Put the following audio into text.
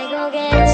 I go get